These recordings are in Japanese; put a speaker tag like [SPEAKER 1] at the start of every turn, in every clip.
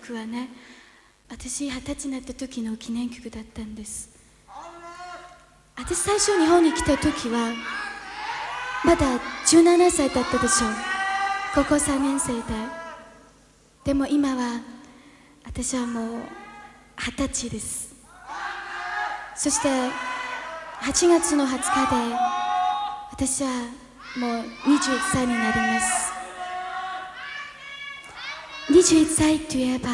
[SPEAKER 1] 曲はね私二十歳になった時の記念曲だったんです。私最初日本に来た時はまだ17歳だったでしょう。高校3年生で。でも今は私はもう二十歳です。そして8月の20日で私はもう21歳になります。21歳といえば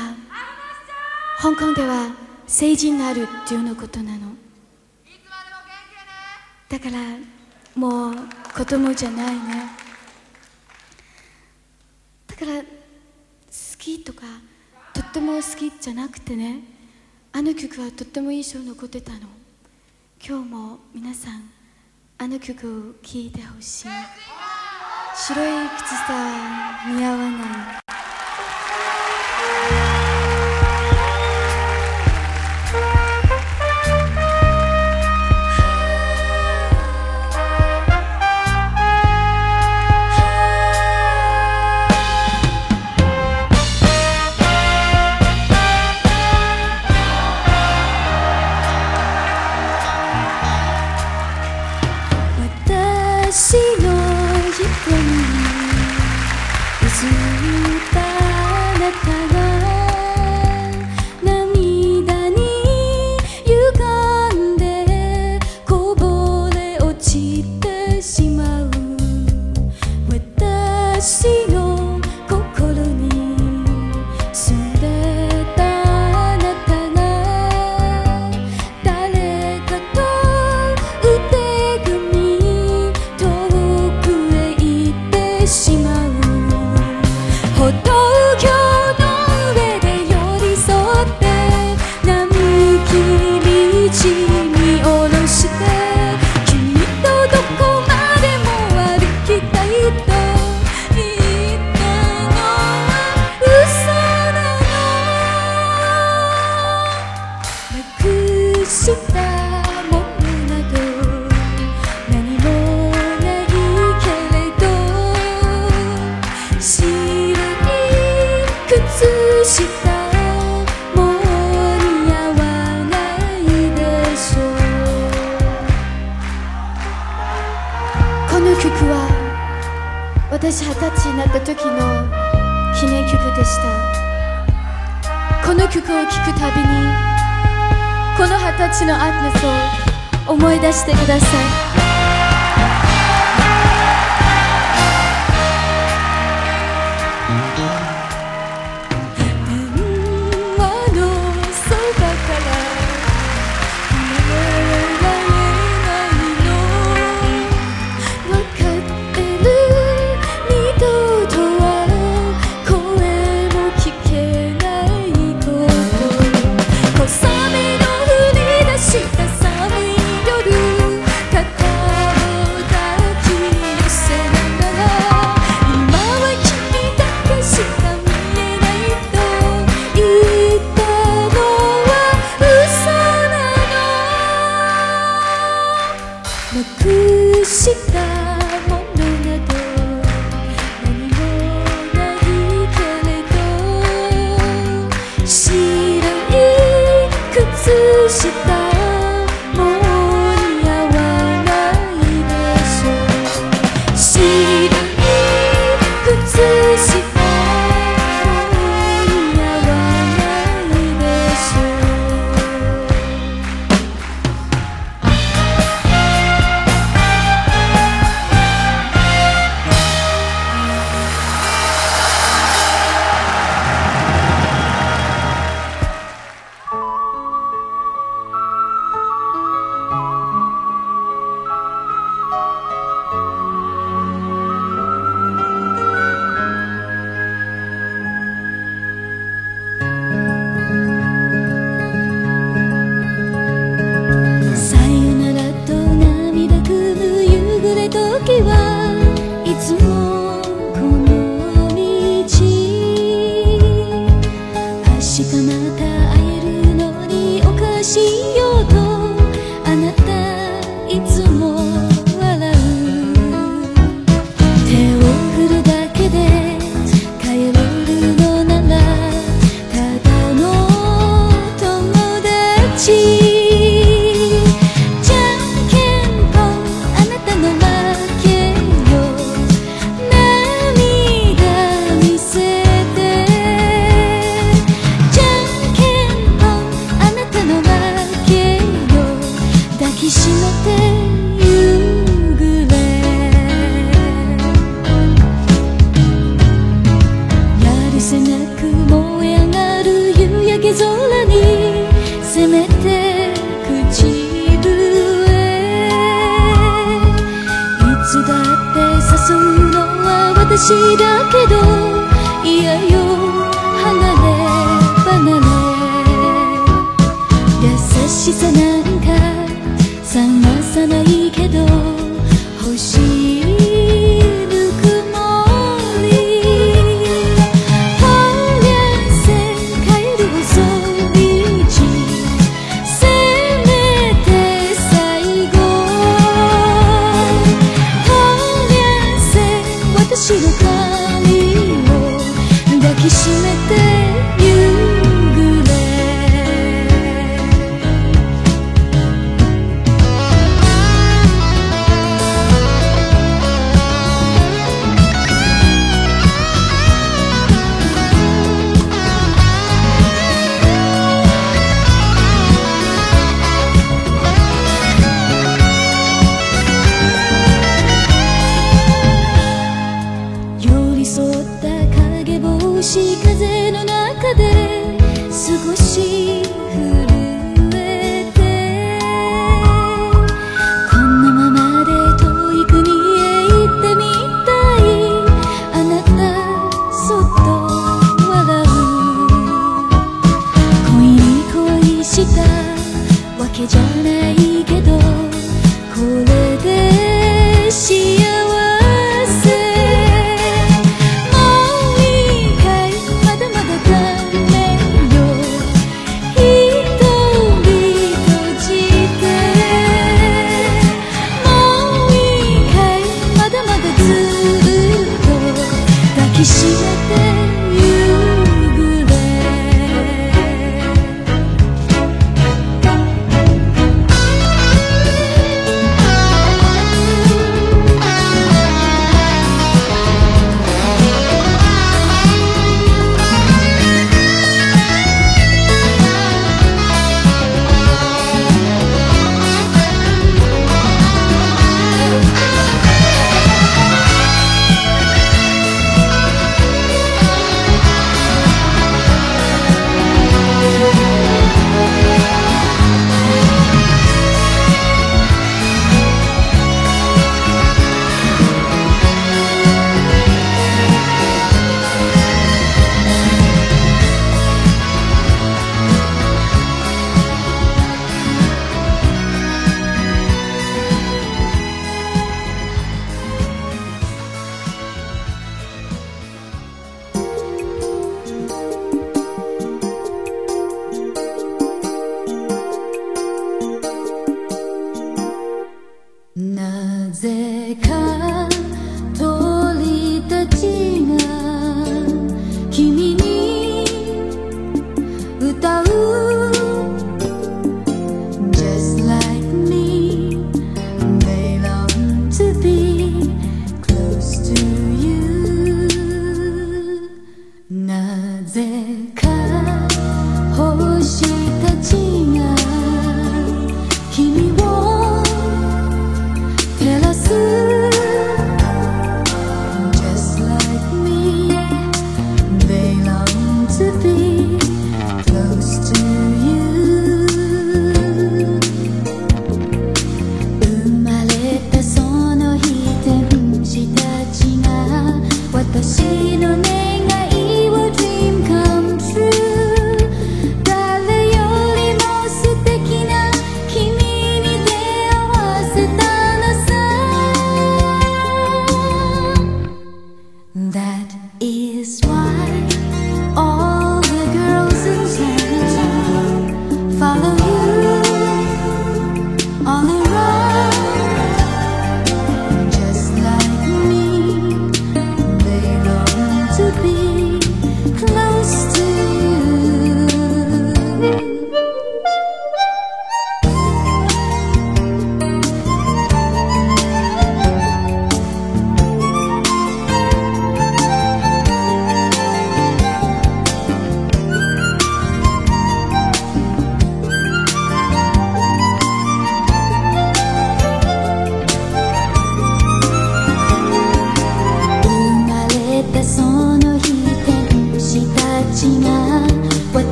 [SPEAKER 1] 香港では成人になるっていうのことなの。だからもう子供じゃないね。だから好きとかとっても好きじゃなくてねあの曲はとっても印象残ってたの。今日も皆さんあの曲を聴いてほしい。白い靴下は似合わない。った時の記念曲でした。この曲を聴くたびにこの二十歳のアグネスを思い出してください。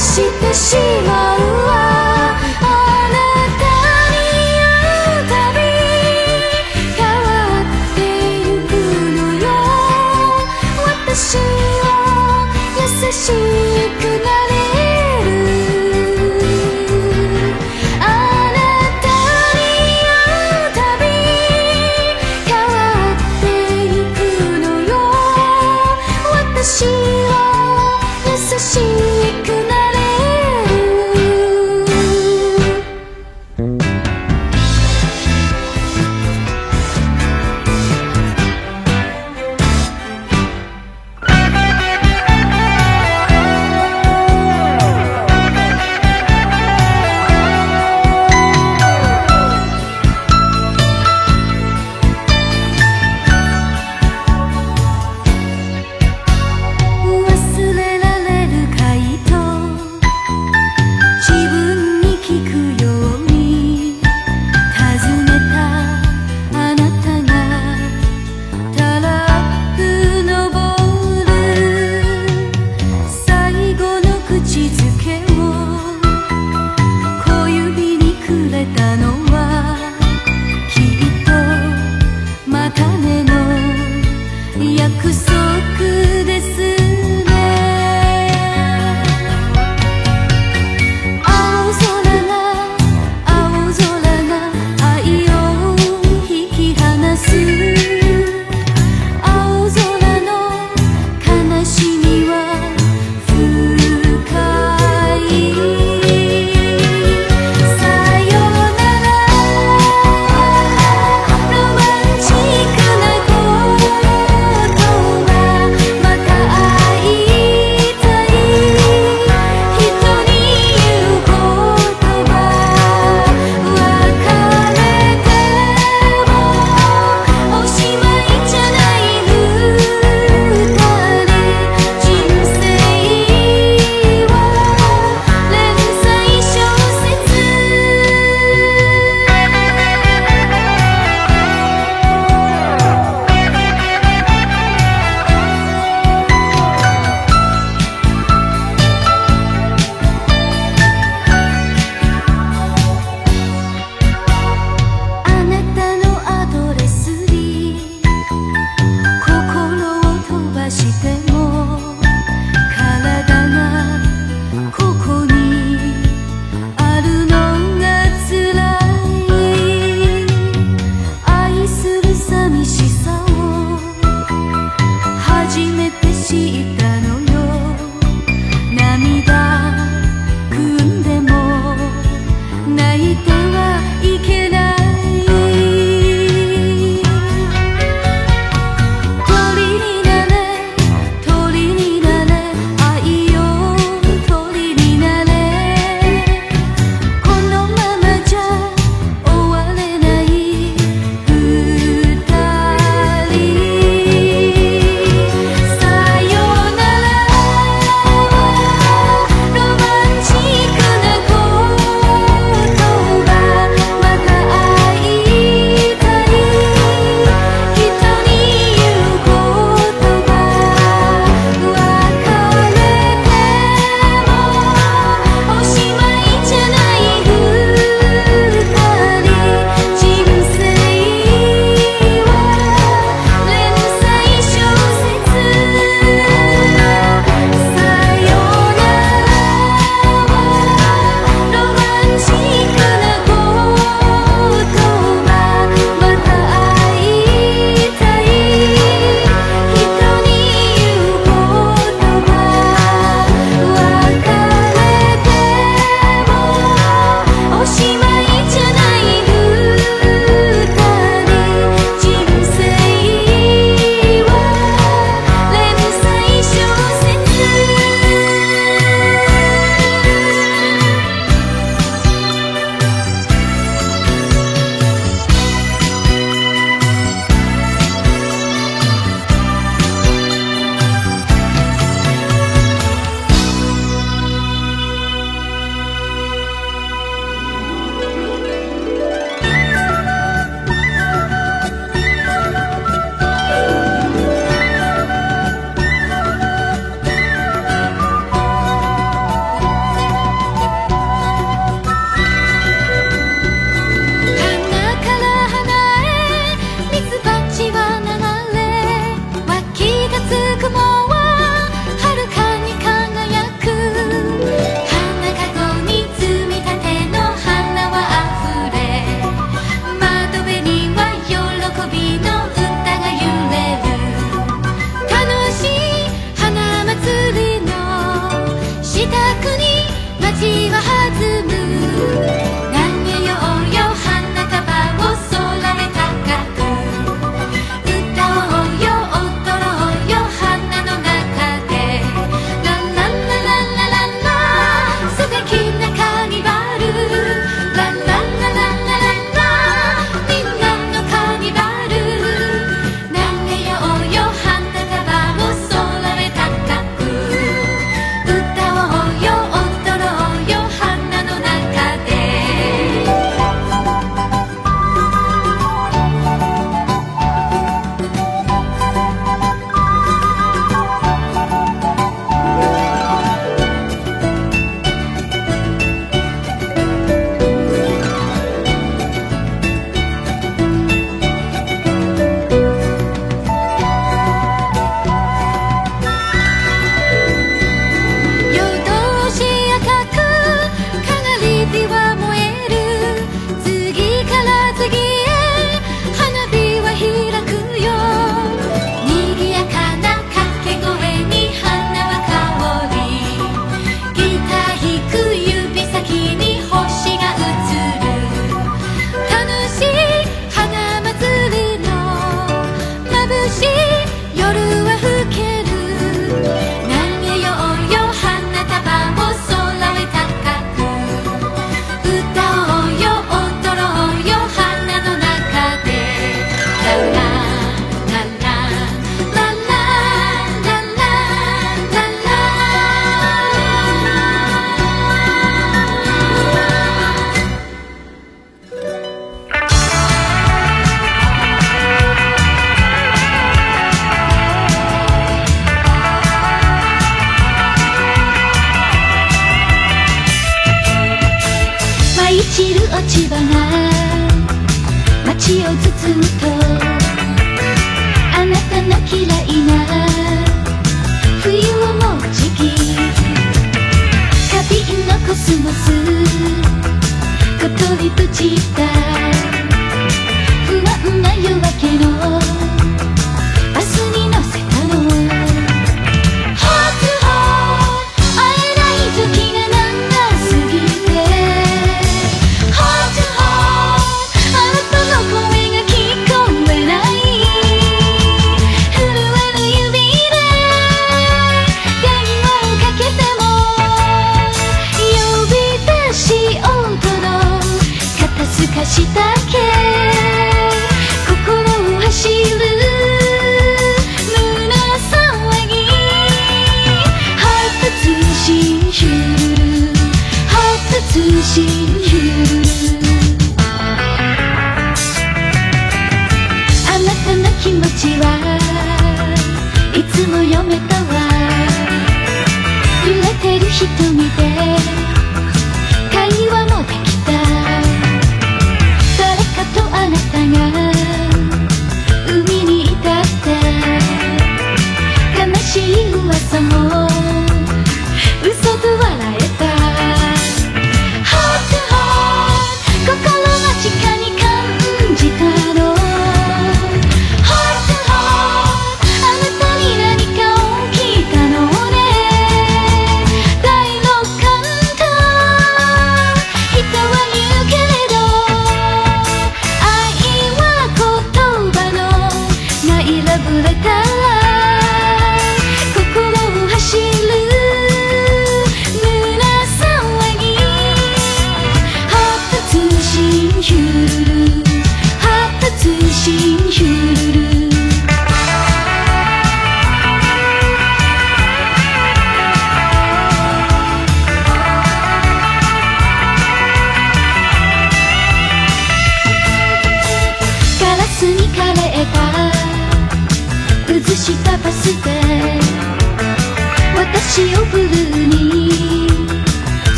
[SPEAKER 1] してしまう。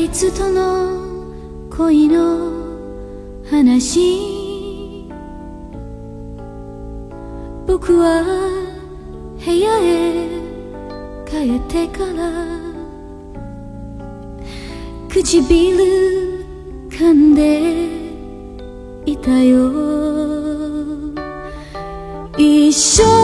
[SPEAKER 1] いつとの恋の話。僕は部屋へ帰ってから唇噛んでいたよ。一緒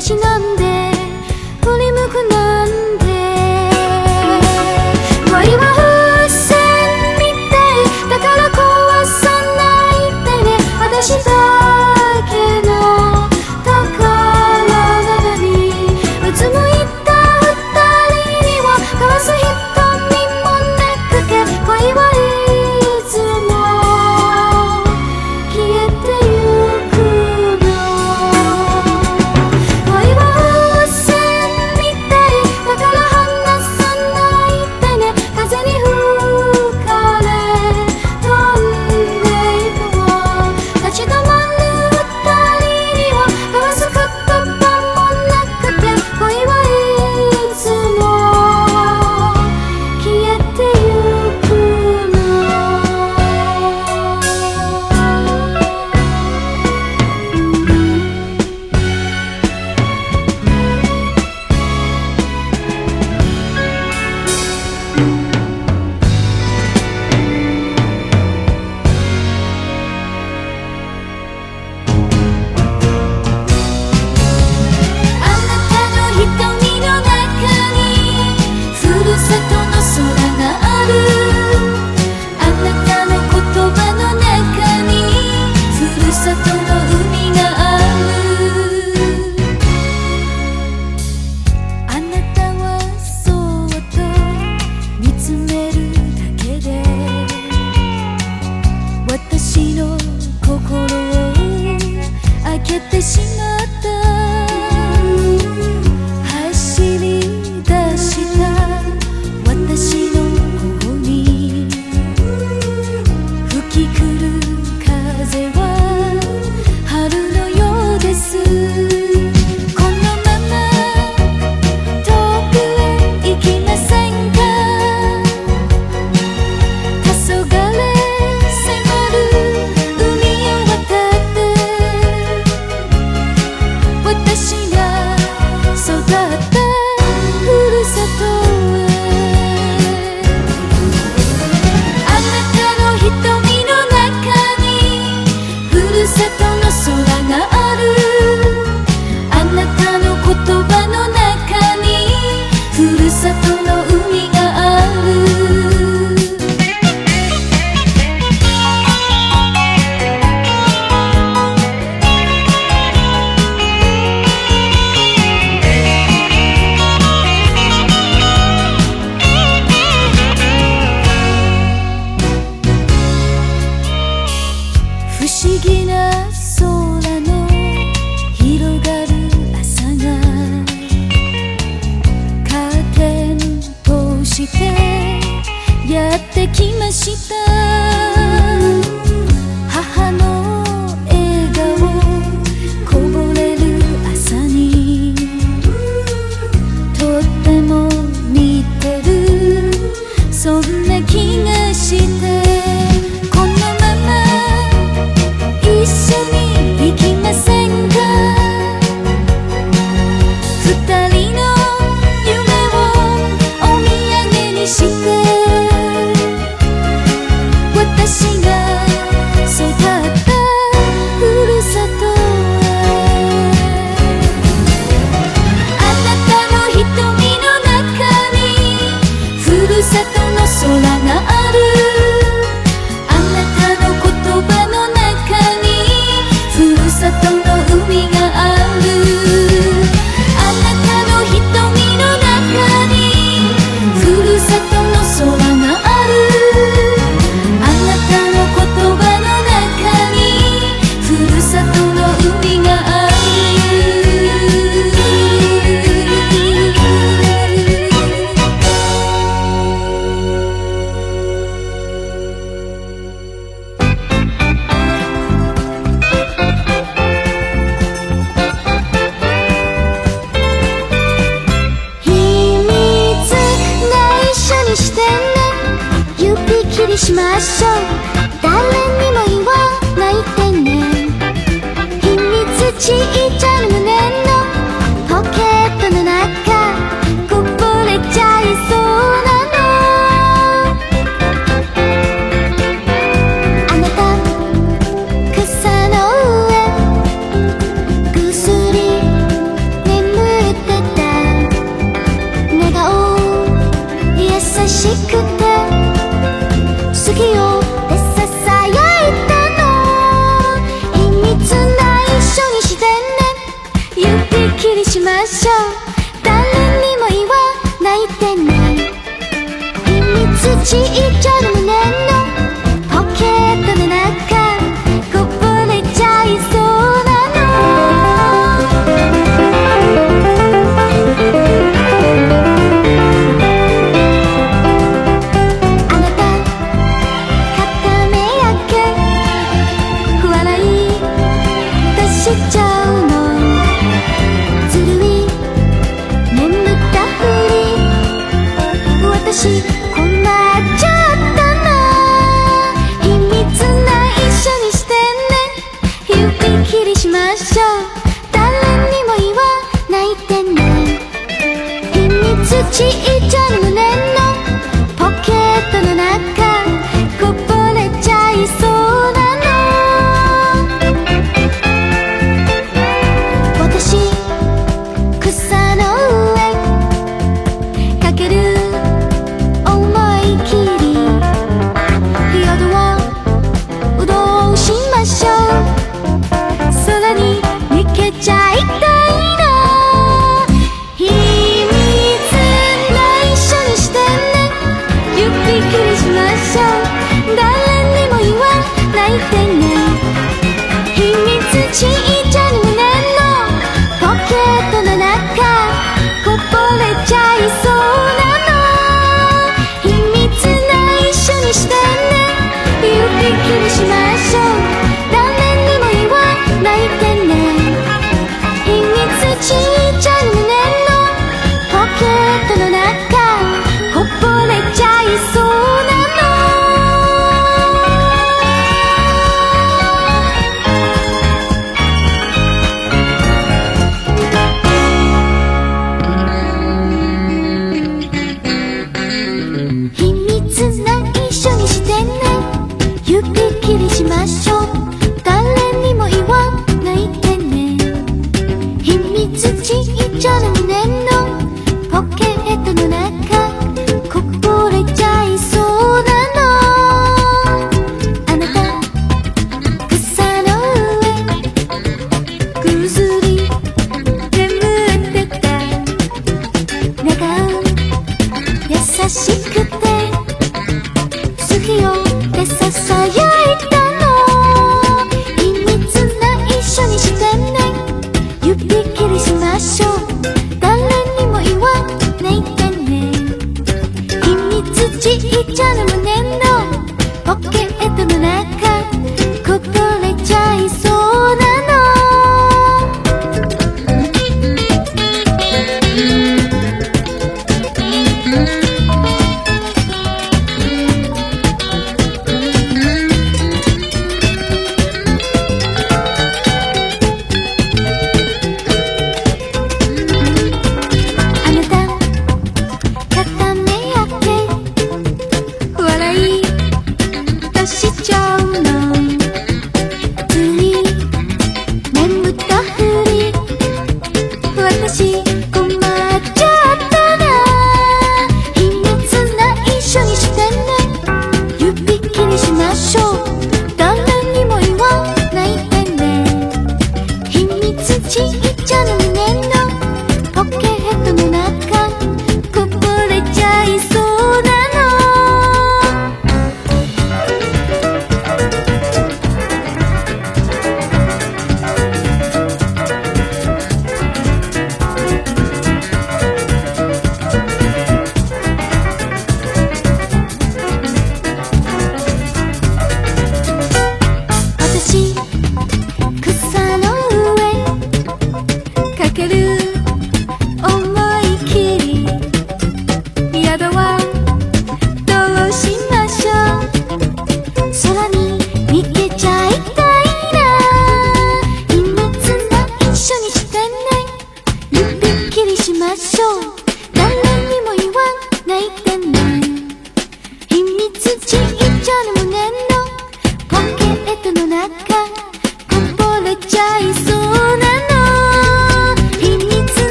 [SPEAKER 1] に涙しなんで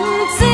[SPEAKER 1] 梦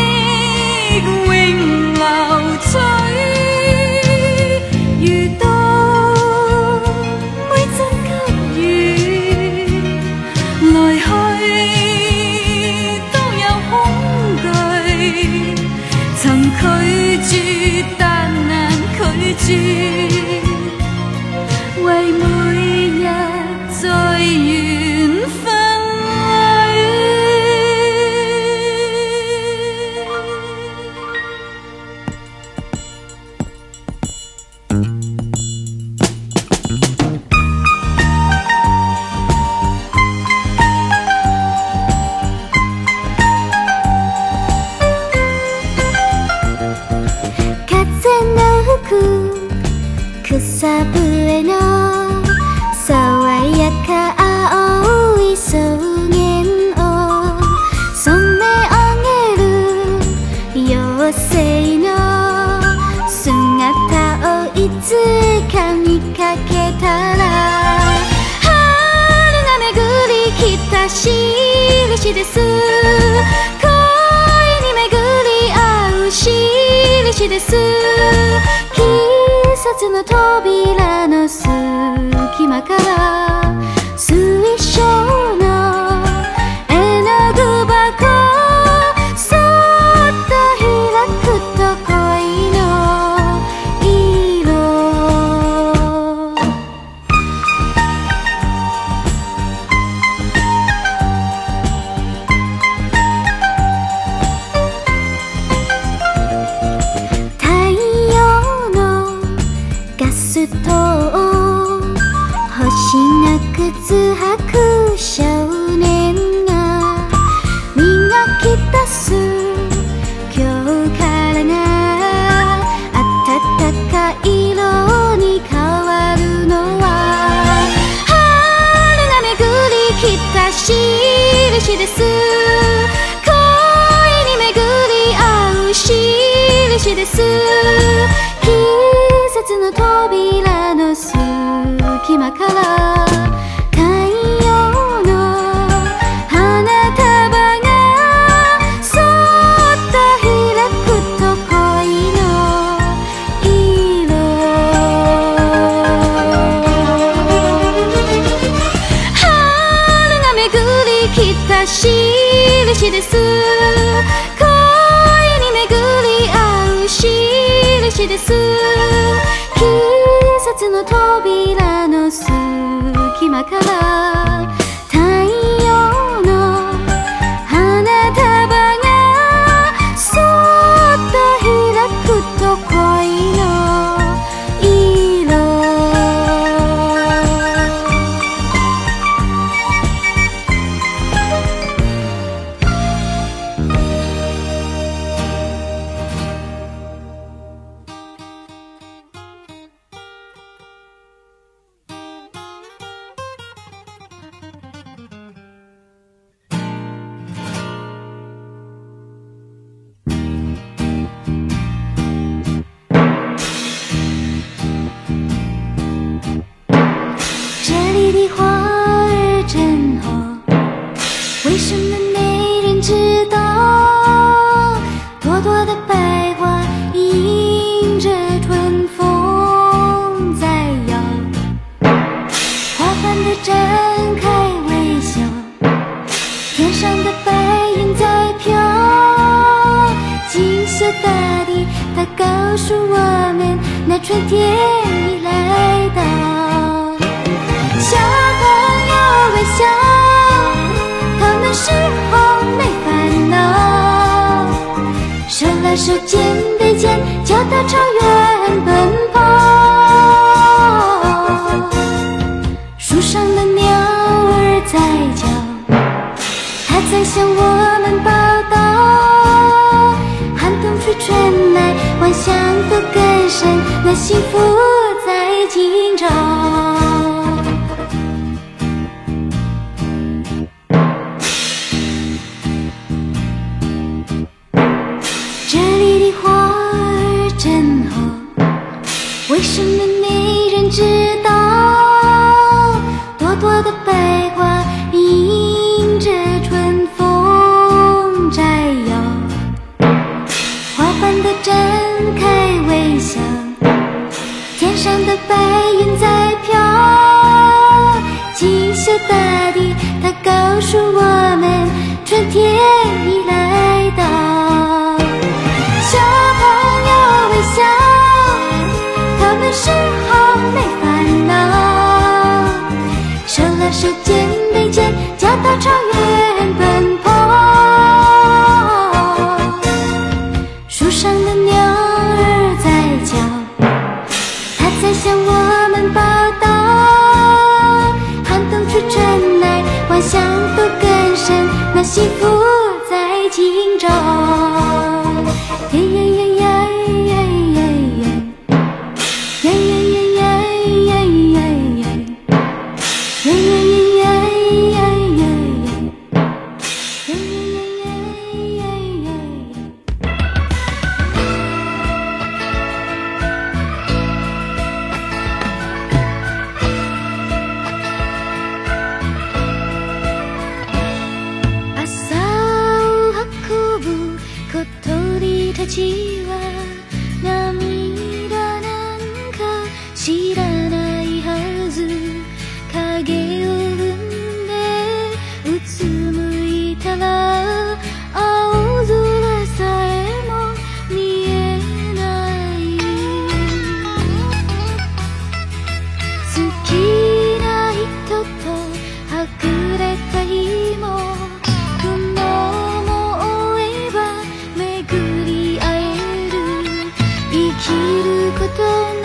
[SPEAKER 1] ること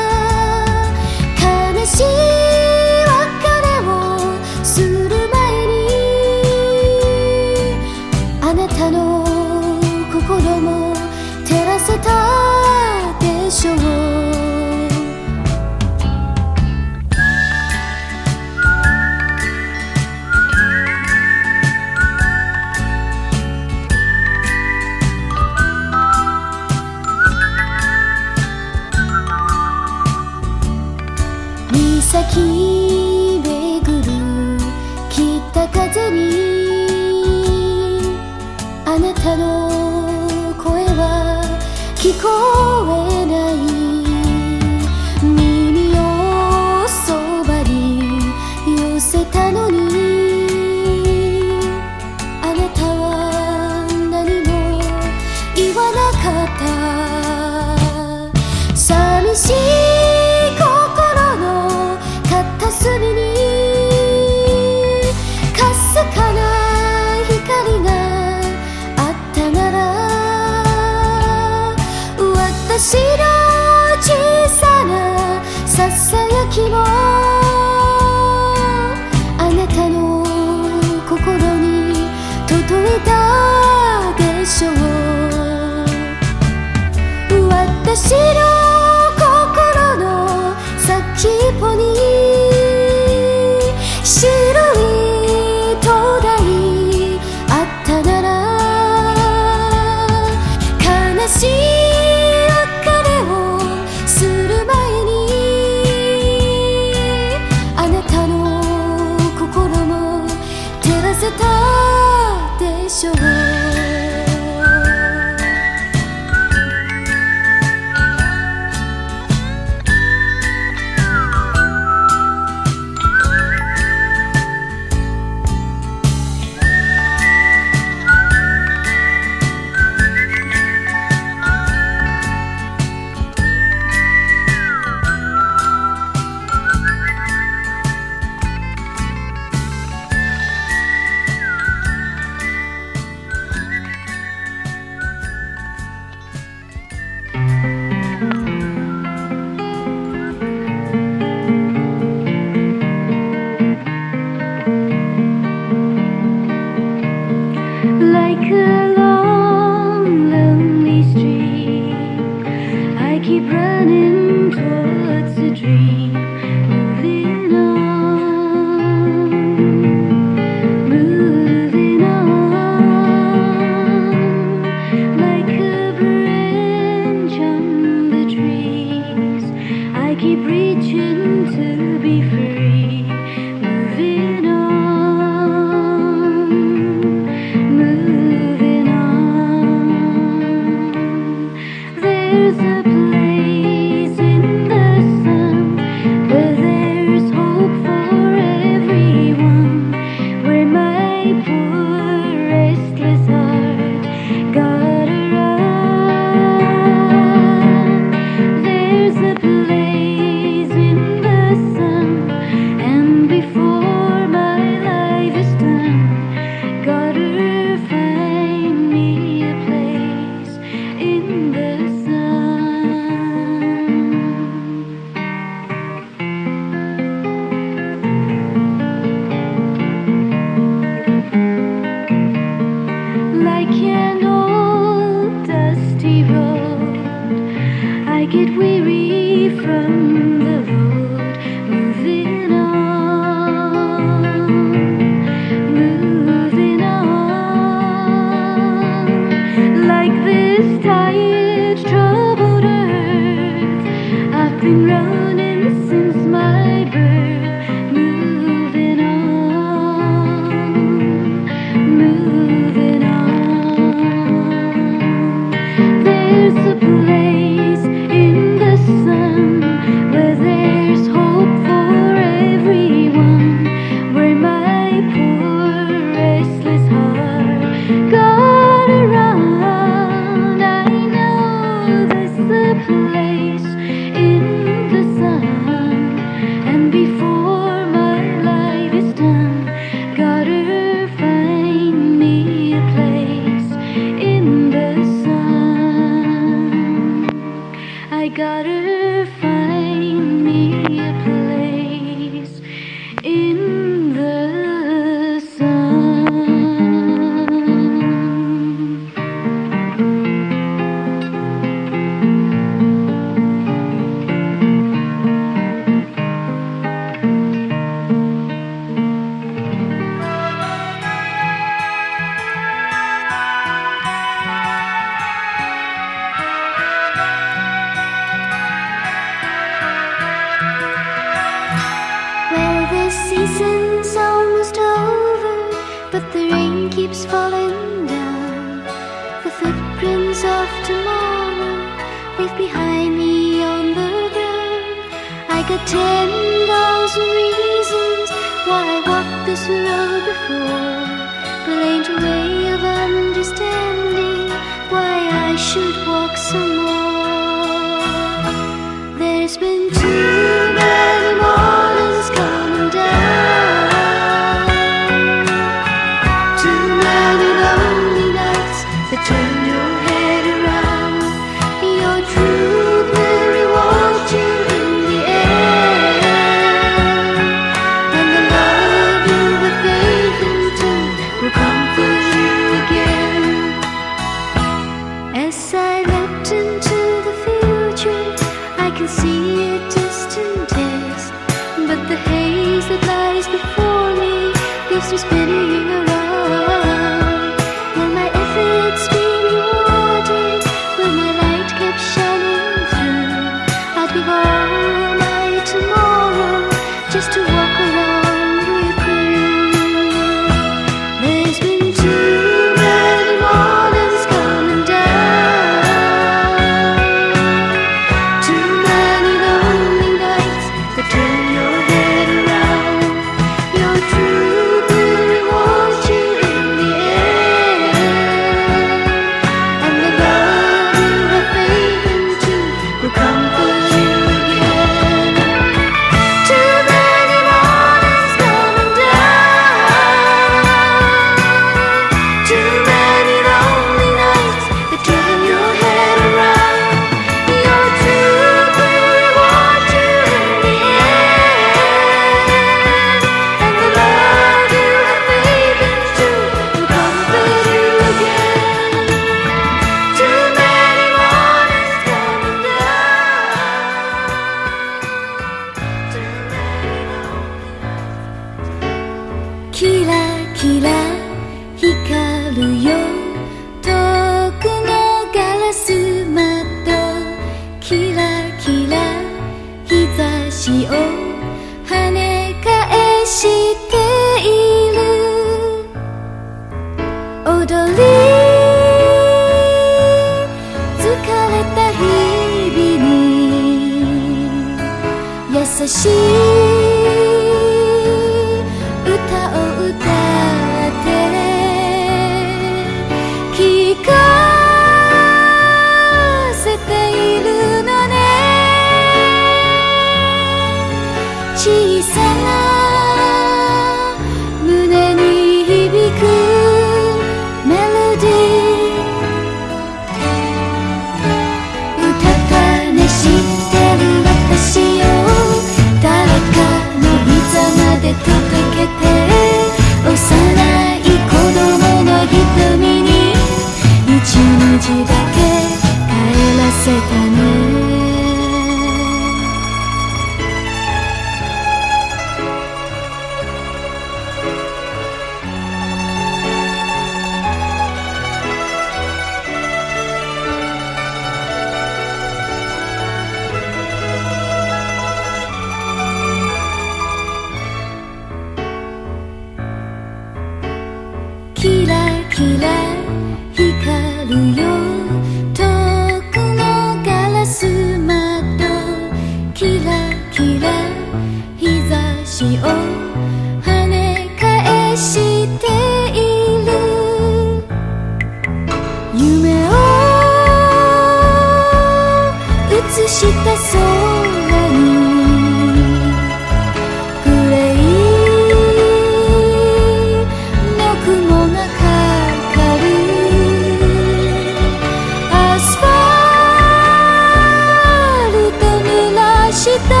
[SPEAKER 2] cosita.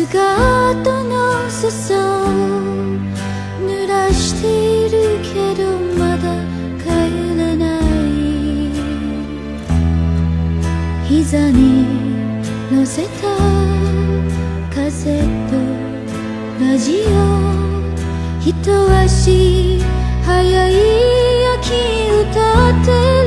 [SPEAKER 2] ス
[SPEAKER 1] カートの裾濡らしているけどまだ帰らない膝に乗せたカセットラジオ一足早い秋歌って